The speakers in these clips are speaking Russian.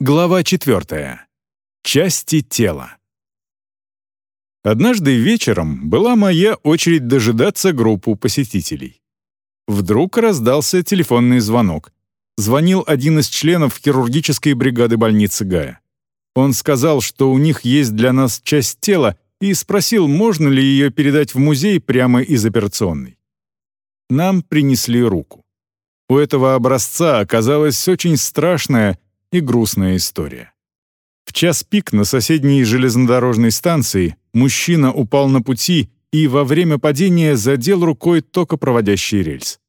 Глава 4. Части тела. Однажды вечером была моя очередь дожидаться группу посетителей. Вдруг раздался телефонный звонок. Звонил один из членов хирургической бригады больницы Гая. Он сказал, что у них есть для нас часть тела, и спросил, можно ли ее передать в музей прямо из операционной. Нам принесли руку. У этого образца оказалась очень страшная и грустная история. В час пик на соседней железнодорожной станции мужчина упал на пути и во время падения задел рукой токопроводящий рельс.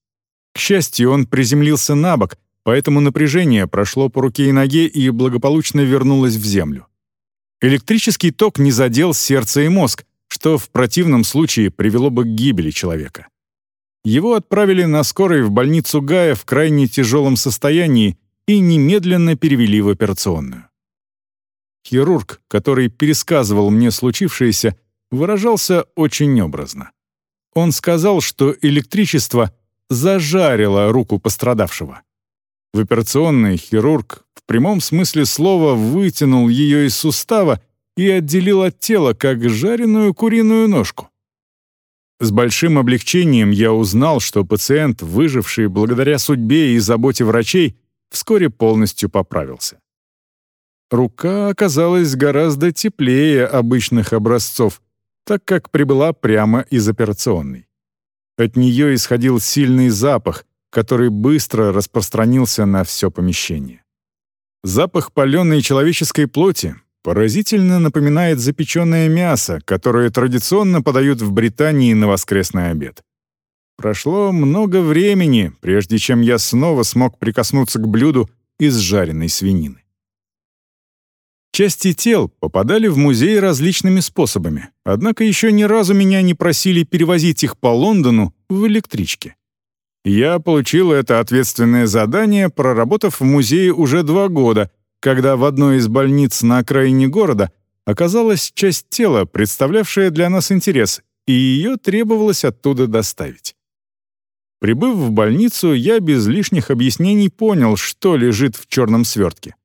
К счастью, он приземлился на бок, поэтому напряжение прошло по руке и ноге и благополучно вернулось в землю. Электрический ток не задел сердце и мозг, что в противном случае привело бы к гибели человека. Его отправили на скорой в больницу Гая в крайне тяжелом состоянии и немедленно перевели в операционную. Хирург, который пересказывал мне случившееся, выражался очень образно. Он сказал, что электричество зажарило руку пострадавшего. В операционной хирург в прямом смысле слова вытянул ее из сустава и отделил от тела, как жареную куриную ножку. С большим облегчением я узнал, что пациент, выживший благодаря судьбе и заботе врачей, вскоре полностью поправился. Рука оказалась гораздо теплее обычных образцов, так как прибыла прямо из операционной. От нее исходил сильный запах, который быстро распространился на все помещение. Запах паленой человеческой плоти поразительно напоминает запеченное мясо, которое традиционно подают в Британии на воскресный обед. Прошло много времени, прежде чем я снова смог прикоснуться к блюду из жареной свинины. Части тел попадали в музей различными способами, однако еще ни разу меня не просили перевозить их по Лондону в электричке. Я получил это ответственное задание, проработав в музее уже два года, когда в одной из больниц на окраине города оказалась часть тела, представлявшая для нас интерес, и ее требовалось оттуда доставить. Прибыв в больницу, я без лишних объяснений понял, что лежит в черном свертке.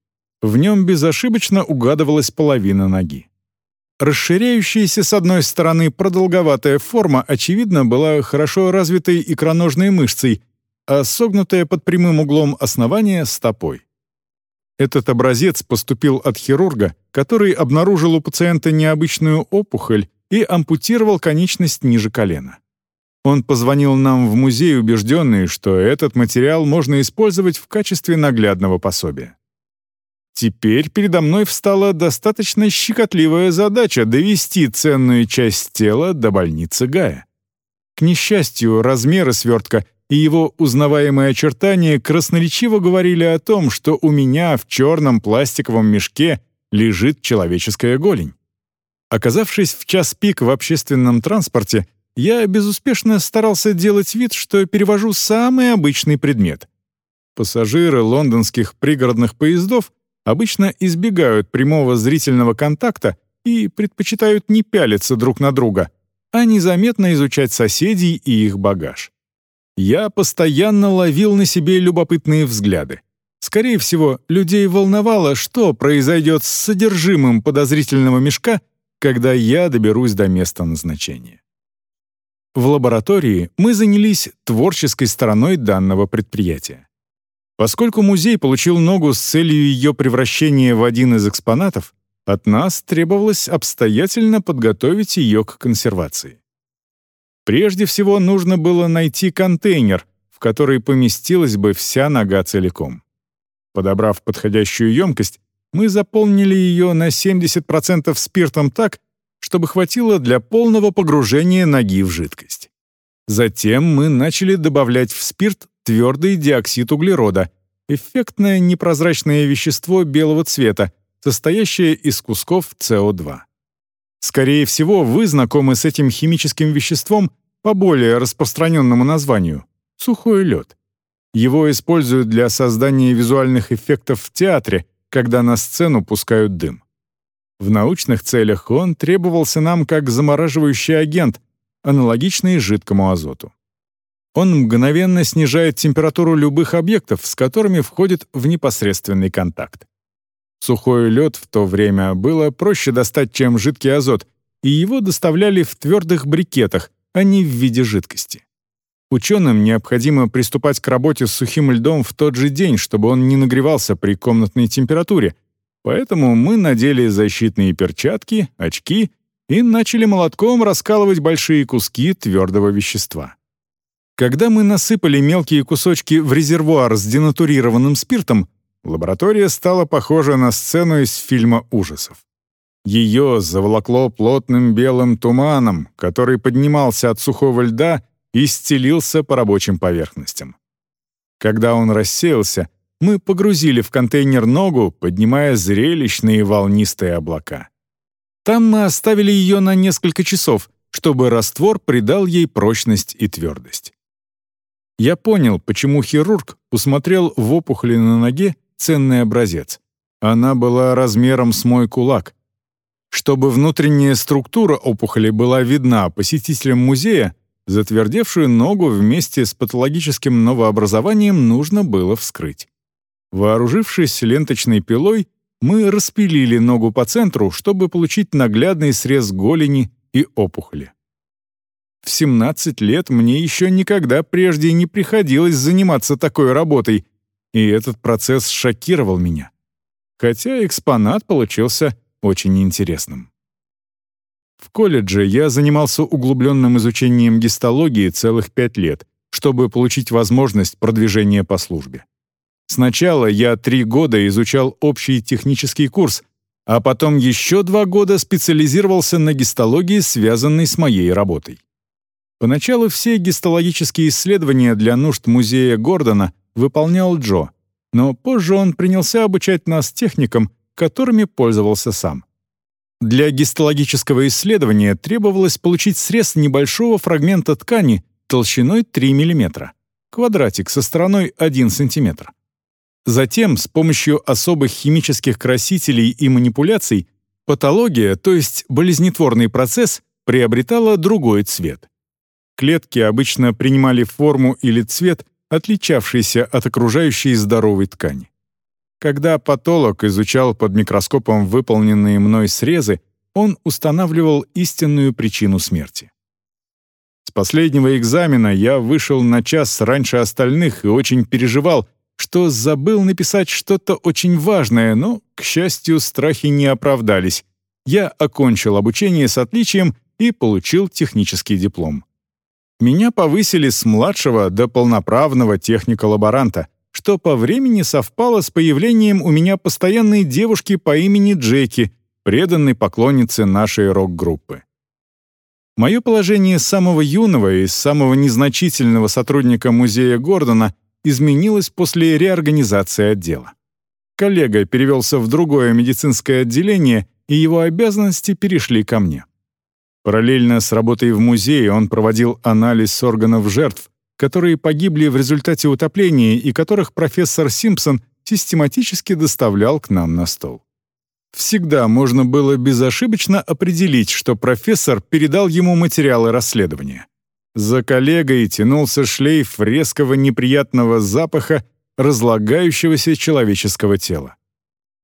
В нем безошибочно угадывалась половина ноги. Расширяющаяся с одной стороны продолговатая форма, очевидно, была хорошо развитой икроножной мышцей, а согнутая под прямым углом основание — стопой. Этот образец поступил от хирурга, который обнаружил у пациента необычную опухоль и ампутировал конечность ниже колена. Он позвонил нам в музей, убежденный, что этот материал можно использовать в качестве наглядного пособия. Теперь передо мной встала достаточно щекотливая задача довести ценную часть тела до больницы Гая. К несчастью, размеры свертка и его узнаваемые очертания красноречиво говорили о том, что у меня в черном пластиковом мешке лежит человеческая голень. Оказавшись в час пик в общественном транспорте, я безуспешно старался делать вид, что перевожу самый обычный предмет. Пассажиры лондонских пригородных поездов обычно избегают прямого зрительного контакта и предпочитают не пялиться друг на друга, а незаметно изучать соседей и их багаж. Я постоянно ловил на себе любопытные взгляды. Скорее всего, людей волновало, что произойдет с содержимым подозрительного мешка, когда я доберусь до места назначения. В лаборатории мы занялись творческой стороной данного предприятия. Поскольку музей получил ногу с целью ее превращения в один из экспонатов, от нас требовалось обстоятельно подготовить ее к консервации. Прежде всего нужно было найти контейнер, в который поместилась бы вся нога целиком. Подобрав подходящую емкость, мы заполнили ее на 70% спиртом так, чтобы хватило для полного погружения ноги в жидкость. Затем мы начали добавлять в спирт твердый диоксид углерода, эффектное непрозрачное вещество белого цвета, состоящее из кусков СО2. Скорее всего, вы знакомы с этим химическим веществом по более распространенному названию — сухой лед. Его используют для создания визуальных эффектов в театре, когда на сцену пускают дым. В научных целях он требовался нам как замораживающий агент, аналогичный жидкому азоту. Он мгновенно снижает температуру любых объектов, с которыми входит в непосредственный контакт. Сухой лед в то время было проще достать, чем жидкий азот, и его доставляли в твердых брикетах, а не в виде жидкости. Ученым необходимо приступать к работе с сухим льдом в тот же день, чтобы он не нагревался при комнатной температуре, поэтому мы надели защитные перчатки, очки и начали молотком раскалывать большие куски твердого вещества. Когда мы насыпали мелкие кусочки в резервуар с денатурированным спиртом, лаборатория стала похожа на сцену из фильма ужасов. Ее заволокло плотным белым туманом, который поднимался от сухого льда и стелился по рабочим поверхностям. Когда он рассеялся, мы погрузили в контейнер ногу, поднимая зрелищные волнистые облака. Там мы оставили ее на несколько часов, чтобы раствор придал ей прочность и твердость. Я понял, почему хирург усмотрел в опухоли на ноге ценный образец. Она была размером с мой кулак. Чтобы внутренняя структура опухоли была видна посетителям музея, затвердевшую ногу вместе с патологическим новообразованием нужно было вскрыть. Вооружившись ленточной пилой, мы распилили ногу по центру, чтобы получить наглядный срез голени и опухоли. В 17 лет мне еще никогда прежде не приходилось заниматься такой работой, и этот процесс шокировал меня. Хотя экспонат получился очень интересным. В колледже я занимался углубленным изучением гистологии целых пять лет, чтобы получить возможность продвижения по службе. Сначала я три года изучал общий технический курс, а потом еще два года специализировался на гистологии, связанной с моей работой. Поначалу все гистологические исследования для нужд музея Гордона выполнял Джо, но позже он принялся обучать нас техникам, которыми пользовался сам. Для гистологического исследования требовалось получить срез небольшого фрагмента ткани толщиной 3 мм, квадратик со стороной 1 см. Затем, с помощью особых химических красителей и манипуляций, патология, то есть болезнетворный процесс, приобретала другой цвет. Клетки обычно принимали форму или цвет, отличавшийся от окружающей здоровой ткани. Когда патолог изучал под микроскопом выполненные мной срезы, он устанавливал истинную причину смерти. С последнего экзамена я вышел на час раньше остальных и очень переживал, что забыл написать что-то очень важное, но, к счастью, страхи не оправдались. Я окончил обучение с отличием и получил технический диплом. Меня повысили с младшего до полноправного техника-лаборанта, что по времени совпало с появлением у меня постоянной девушки по имени Джеки, преданной поклонницы нашей рок-группы. Мое положение самого юного и самого незначительного сотрудника музея Гордона изменилось после реорганизации отдела. Коллега перевелся в другое медицинское отделение, и его обязанности перешли ко мне. Параллельно с работой в музее он проводил анализ органов жертв, которые погибли в результате утопления и которых профессор Симпсон систематически доставлял к нам на стол. Всегда можно было безошибочно определить, что профессор передал ему материалы расследования. За коллегой тянулся шлейф резкого неприятного запаха разлагающегося человеческого тела.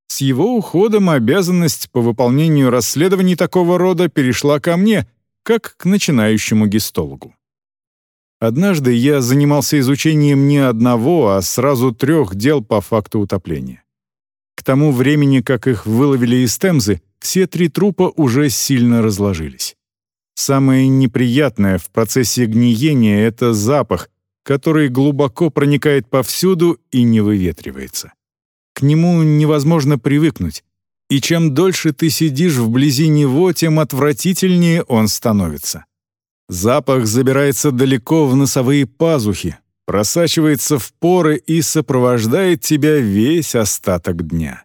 С его уходом обязанность по выполнению расследований такого рода перешла ко мне, как к начинающему гистологу. Однажды я занимался изучением не одного, а сразу трех дел по факту утопления. К тому времени, как их выловили из Темзы, все три трупа уже сильно разложились. Самое неприятное в процессе гниения — это запах, который глубоко проникает повсюду и не выветривается. К нему невозможно привыкнуть, и чем дольше ты сидишь вблизи него, тем отвратительнее он становится. Запах забирается далеко в носовые пазухи, просачивается в поры и сопровождает тебя весь остаток дня.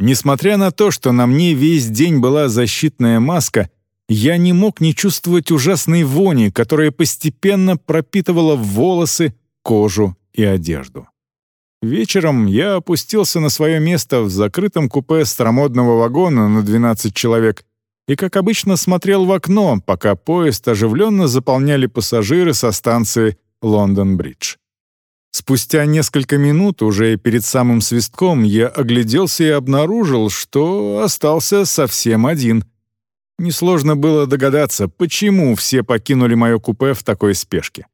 Несмотря на то, что на мне весь день была защитная маска, я не мог не чувствовать ужасной вони, которая постепенно пропитывала волосы, кожу и одежду. Вечером я опустился на свое место в закрытом купе старомодного вагона на 12 человек и, как обычно, смотрел в окно, пока поезд оживленно заполняли пассажиры со станции Лондон-Бридж. Спустя несколько минут, уже перед самым свистком, я огляделся и обнаружил, что остался совсем один. Несложно было догадаться, почему все покинули мое купе в такой спешке.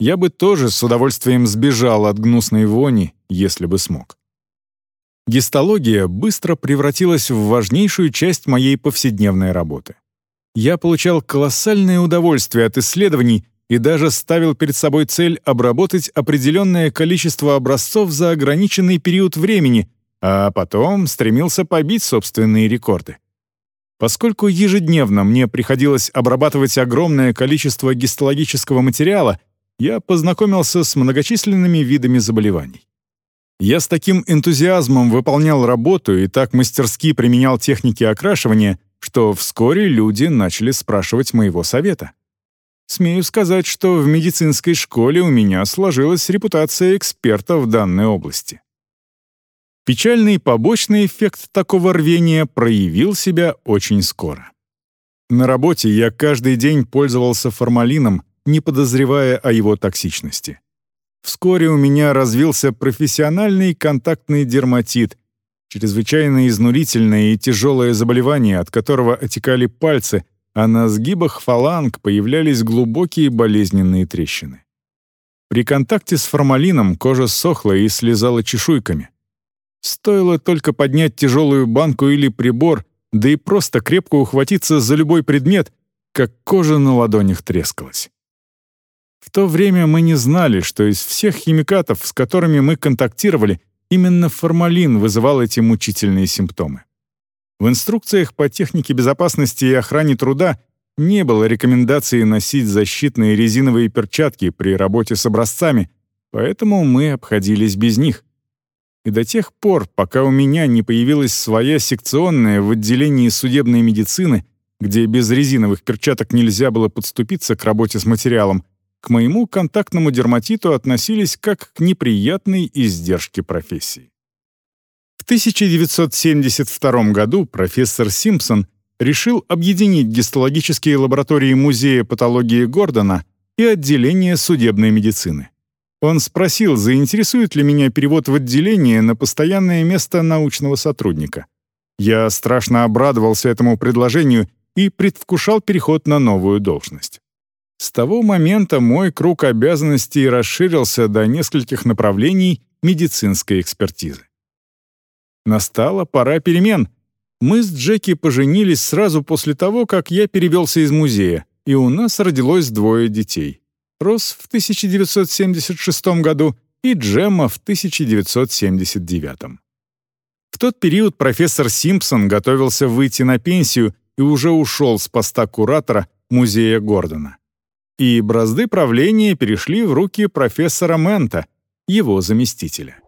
Я бы тоже с удовольствием сбежал от гнусной вони, если бы смог. Гистология быстро превратилась в важнейшую часть моей повседневной работы. Я получал колоссальное удовольствие от исследований и даже ставил перед собой цель обработать определенное количество образцов за ограниченный период времени, а потом стремился побить собственные рекорды. Поскольку ежедневно мне приходилось обрабатывать огромное количество гистологического материала, я познакомился с многочисленными видами заболеваний. Я с таким энтузиазмом выполнял работу и так мастерски применял техники окрашивания, что вскоре люди начали спрашивать моего совета. Смею сказать, что в медицинской школе у меня сложилась репутация эксперта в данной области. Печальный побочный эффект такого рвения проявил себя очень скоро. На работе я каждый день пользовался формалином, не подозревая о его токсичности. Вскоре у меня развился профессиональный контактный дерматит, чрезвычайно изнурительное и тяжелое заболевание, от которого отекали пальцы, а на сгибах фаланг появлялись глубокие болезненные трещины. При контакте с формалином кожа сохла и слезала чешуйками. Стоило только поднять тяжелую банку или прибор, да и просто крепко ухватиться за любой предмет, как кожа на ладонях трескалась. В то время мы не знали, что из всех химикатов, с которыми мы контактировали, именно формалин вызывал эти мучительные симптомы. В инструкциях по технике безопасности и охране труда не было рекомендации носить защитные резиновые перчатки при работе с образцами, поэтому мы обходились без них. И до тех пор, пока у меня не появилась своя секционная в отделении судебной медицины, где без резиновых перчаток нельзя было подступиться к работе с материалом, к моему контактному дерматиту относились как к неприятной издержке профессии. В 1972 году профессор Симпсон решил объединить гистологические лаборатории Музея патологии Гордона и отделение судебной медицины. Он спросил, заинтересует ли меня перевод в отделение на постоянное место научного сотрудника. Я страшно обрадовался этому предложению и предвкушал переход на новую должность. С того момента мой круг обязанностей расширился до нескольких направлений медицинской экспертизы. Настала пора перемен. Мы с Джеки поженились сразу после того, как я перевелся из музея, и у нас родилось двое детей. Рос в 1976 году и Джемма в 1979. В тот период профессор Симпсон готовился выйти на пенсию и уже ушел с поста куратора музея Гордона и бразды правления перешли в руки профессора Мента, его заместителя.